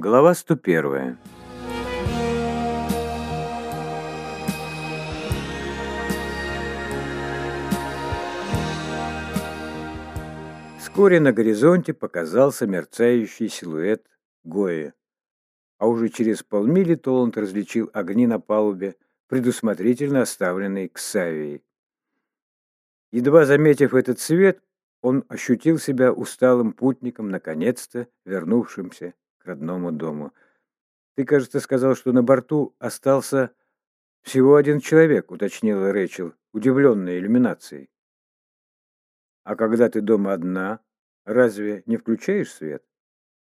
Глава 101. Вскоре на горизонте показался мерцающий силуэт Гои. А уже через полмили Толанд различил огни на палубе, предусмотрительно оставленные Ксавией. Едва заметив этот свет, он ощутил себя усталым путником, наконец-то вернувшимся родному дому. «Ты, кажется, сказал, что на борту остался всего один человек», — уточнила Рэйчел, удивленная иллюминацией. «А когда ты дома одна, разве не включаешь свет?»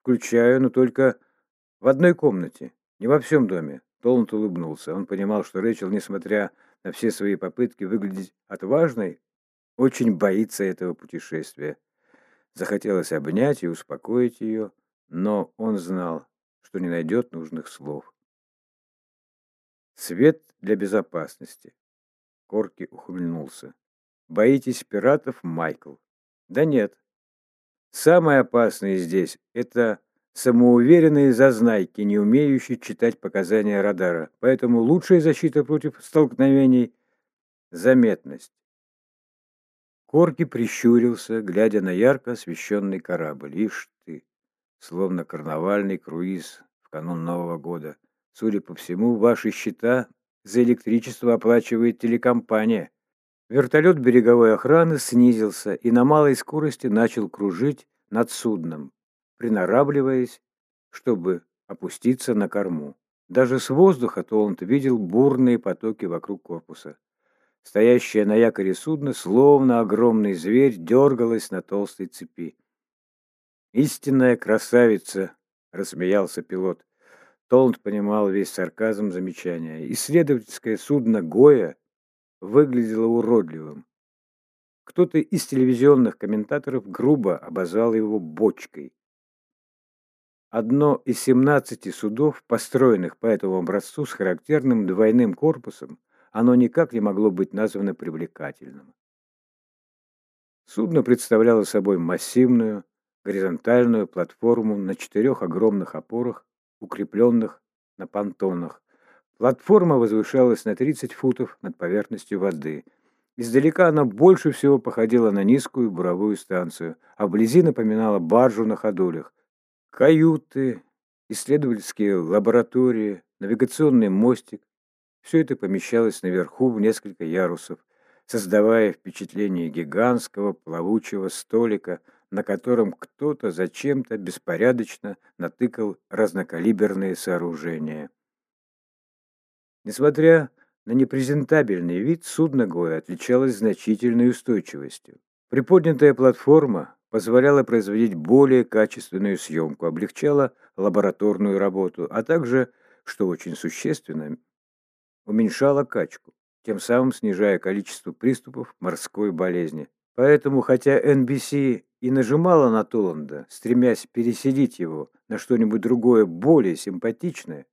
«Включаю, но только в одной комнате, не во всем доме». Толланд улыбнулся. Он понимал, что Рэйчел, несмотря на все свои попытки выглядеть отважной, очень боится этого путешествия. Захотелось обнять и успокоить ее, но он знал, что не найдет нужных слов. Свет для безопасности. Корки ухмыльнулся. Боитесь пиратов, Майкл? Да нет. Самое опасное здесь — это самоуверенные зазнайки, не умеющие читать показания радара. Поэтому лучшая защита против столкновений — заметность. Корки прищурился, глядя на ярко освещенный корабль. Ишь словно карнавальный круиз в канун Нового года. Судя по всему, ваши счета за электричество оплачивает телекомпания. Вертолет береговой охраны снизился и на малой скорости начал кружить над судном, приноравливаясь, чтобы опуститься на корму. Даже с воздуха Толланд видел бурные потоки вокруг корпуса. Стоящее на якоре судно, словно огромный зверь, дергалось на толстой цепи. «Истинная красавица!» — рассмеялся пилот. Толланд понимал весь сарказм замечания. Исследовательское судно «Гоя» выглядело уродливым. Кто-то из телевизионных комментаторов грубо обозвал его «бочкой». Одно из 17 судов, построенных по этому образцу с характерным двойным корпусом, оно никак не могло быть названо привлекательным. Судно представляло собой массивную, горизонтальную платформу на четырех огромных опорах, укрепленных на понтонах. Платформа возвышалась на 30 футов над поверхностью воды. Издалека она больше всего походила на низкую буровую станцию, а вблизи напоминала баржу на ходулях. Каюты, исследовательские лаборатории, навигационный мостик, все это помещалось наверху в несколько ярусов, создавая впечатление гигантского плавучего столика, на котором кто-то зачем-то беспорядочно натыкал разнокалиберные сооружения. Несмотря на непрезентабельный вид, судно Гоя отличалось значительной устойчивостью. Приподнятая платформа позволяла производить более качественную съемку, облегчала лабораторную работу, а также, что очень существенно, уменьшала качку, тем самым снижая количество приступов морской болезни. Поэтому, хотя NBC и нажимала на Толланда, стремясь переселить его на что-нибудь другое, более симпатичное,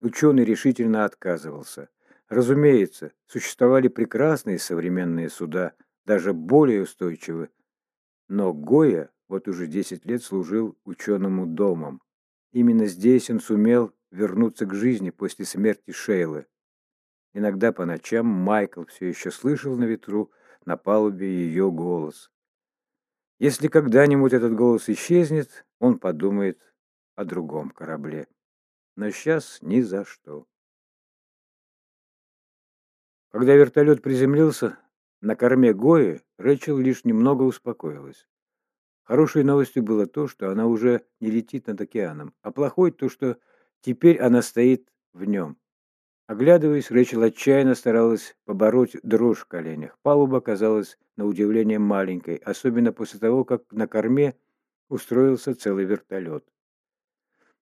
ученый решительно отказывался. Разумеется, существовали прекрасные современные суда, даже более устойчивые, но Гоя вот уже 10 лет служил ученому домом. Именно здесь он сумел вернуться к жизни после смерти Шейлы. Иногда по ночам Майкл все еще слышал на ветру на палубе ее голос. Если когда-нибудь этот голос исчезнет, он подумает о другом корабле. Но сейчас ни за что. Когда вертолет приземлился на корме Гои, Рэчел лишь немного успокоилась. Хорошей новостью было то, что она уже не летит над океаном, а плохой то, что теперь она стоит в нем. Оглядываясь, Рэчел отчаянно старалась побороть дрожь в коленях. Палуба казалась на удивление маленькой, особенно после того, как на корме устроился целый вертолет.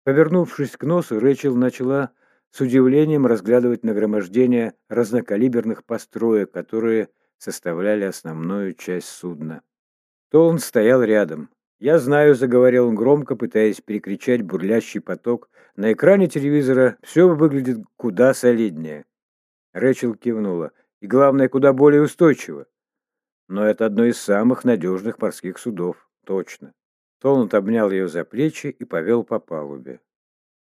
Повернувшись к носу, Рэчел начала с удивлением разглядывать нагромождение разнокалиберных построек, которые составляли основную часть судна. Толн стоял рядом. «Я знаю», — заговорил он громко, пытаясь перекричать бурлящий поток. «На экране телевизора все выглядит куда солиднее». Рэчел кивнула. «И главное, куда более устойчиво». «Но это одно из самых надежных морских судов. Точно». Толнут обнял ее за плечи и повел по палубе.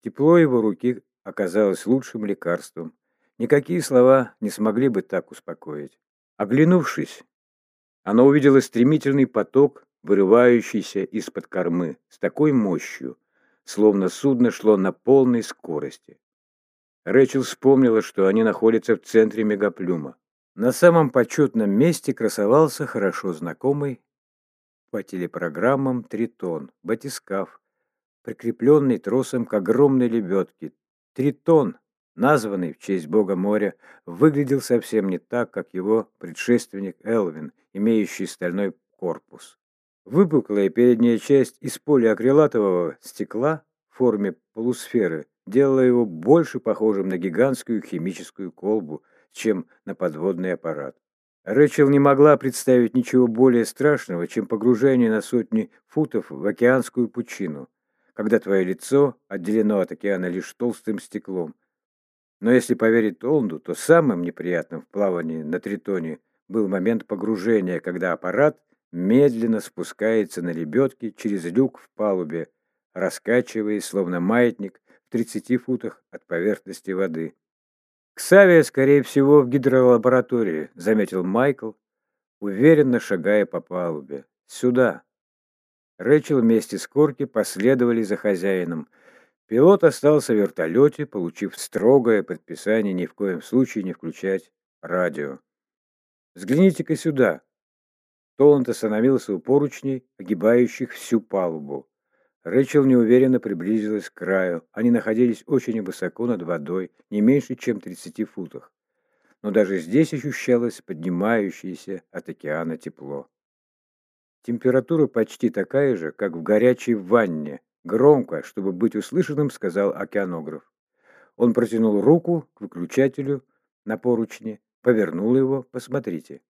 Тепло его руки оказалось лучшим лекарством. Никакие слова не смогли бы так успокоить. Оглянувшись, она увидела стремительный поток, вырывающийся из-под кормы, с такой мощью, словно судно шло на полной скорости. Рэчел вспомнила, что они находятся в центре мегаплюма. На самом почетном месте красовался хорошо знакомый по телепрограммам Тритон, батискаф, прикрепленный тросом к огромной лебедке. Тритон, названный в честь бога моря, выглядел совсем не так, как его предшественник Элвин, имеющий стальной корпус. Выпуклая передняя часть из полиакрилатового стекла в форме полусферы делала его больше похожим на гигантскую химическую колбу, чем на подводный аппарат. Рэчел не могла представить ничего более страшного, чем погружение на сотни футов в океанскую пучину, когда твое лицо отделено от океана лишь толстым стеклом. Но если поверить Толнду, то самым неприятным в плавании на Тритоне был момент погружения, когда аппарат медленно спускается на лебедке через люк в палубе, раскачиваясь, словно маятник, в 30 футах от поверхности воды. «Ксавия, скорее всего, в гидролаборатории», — заметил Майкл, уверенно шагая по палубе. «Сюда». Рэчел вместе с Корки последовали за хозяином. Пилот остался в вертолете, получив строгое предписание ни в коем случае не включать радио. «Взгляните-ка сюда». Толланд остановился у поручней, огибающих всю палубу. Рэчел неуверенно приблизилась к краю. Они находились очень высоко над водой, не меньше, чем в 30 футах. Но даже здесь ощущалось поднимающееся от океана тепло. Температура почти такая же, как в горячей ванне. Громко, чтобы быть услышанным, сказал океанограф. Он протянул руку к выключателю на поручне, повернул его, посмотрите.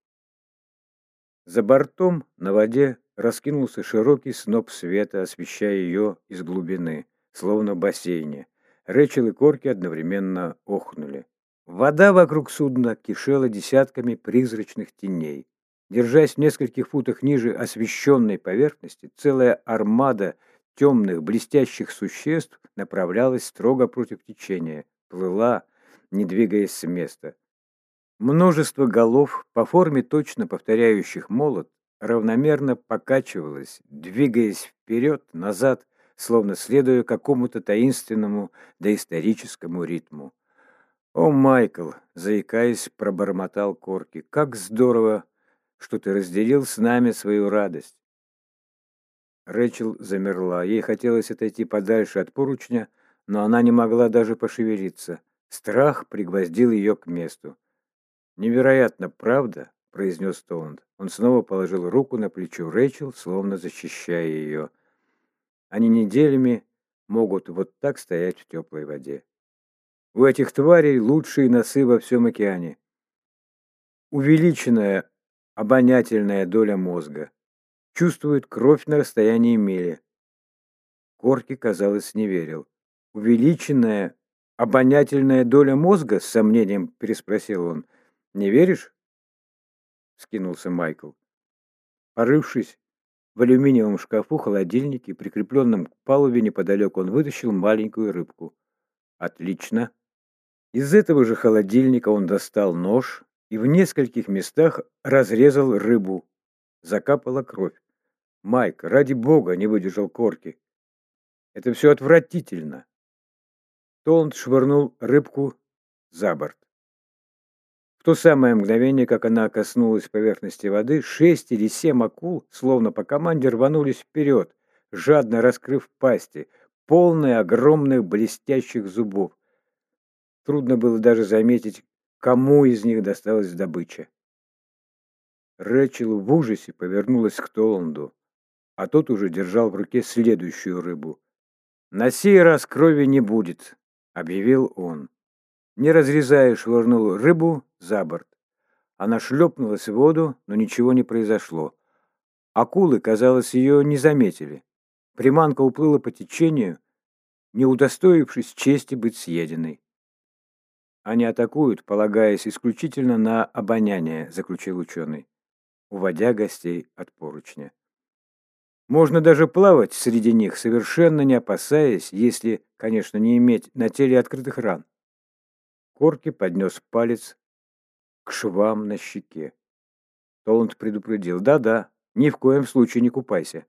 За бортом на воде раскинулся широкий сноп света, освещая ее из глубины, словно бассейне. Рэчел и Корки одновременно охнули. Вода вокруг судна кишела десятками призрачных теней. Держась в нескольких футах ниже освещенной поверхности, целая армада темных блестящих существ направлялась строго против течения, плыла, не двигаясь с места. Множество голов, по форме точно повторяющих молот, равномерно покачивалась, двигаясь вперед, назад, словно следуя какому-то таинственному доисторическому ритму. «О, Майкл!» — заикаясь, пробормотал Корки. «Как здорово, что ты разделил с нами свою радость!» Рэчел замерла. Ей хотелось отойти подальше от поручня, но она не могла даже пошевелиться. Страх пригвоздил ее к месту. «Невероятно, правда?» — произнес Толанд. Он снова положил руку на плечо Рэйчел, словно защищая ее. Они неделями могут вот так стоять в теплой воде. У этих тварей лучшие носы во всем океане. Увеличенная обонятельная доля мозга. Чувствует кровь на расстоянии мили. Корки, казалось, не верил. Увеличенная обонятельная доля мозга, с сомнением переспросил он. Не веришь? скинулся Майкл. Порывшись в алюминиевом шкафу холодильнике, прикрепленном к палубе неподалеку, он вытащил маленькую рыбку. Отлично. Из этого же холодильника он достал нож и в нескольких местах разрезал рыбу. Закапала кровь. Майк, ради бога, не выдержал корки. Это все отвратительно. Толанд швырнул рыбку за борт. В то самое мгновение, как она коснулась поверхности воды, шесть или семь акул, словно по команде, рванулись вперед, жадно раскрыв пасти, полные огромных блестящих зубов. Трудно было даже заметить, кому из них досталась добыча. Рэчел в ужасе повернулась к Толанду, а тот уже держал в руке следующую рыбу. «На сей раз крови не будет», — объявил он. Не разрезая, швырнул рыбу за борт. Она шлепнулась в воду, но ничего не произошло. Акулы, казалось, ее не заметили. Приманка уплыла по течению, не удостоившись чести быть съеденной. «Они атакуют, полагаясь исключительно на обоняние», — заключил ученый, уводя гостей от поручня. Можно даже плавать среди них, совершенно не опасаясь, если, конечно, не иметь на теле открытых ран. Корки поднес палец к швам на щеке. Толанд предупредил. «Да-да, ни в коем случае не купайся.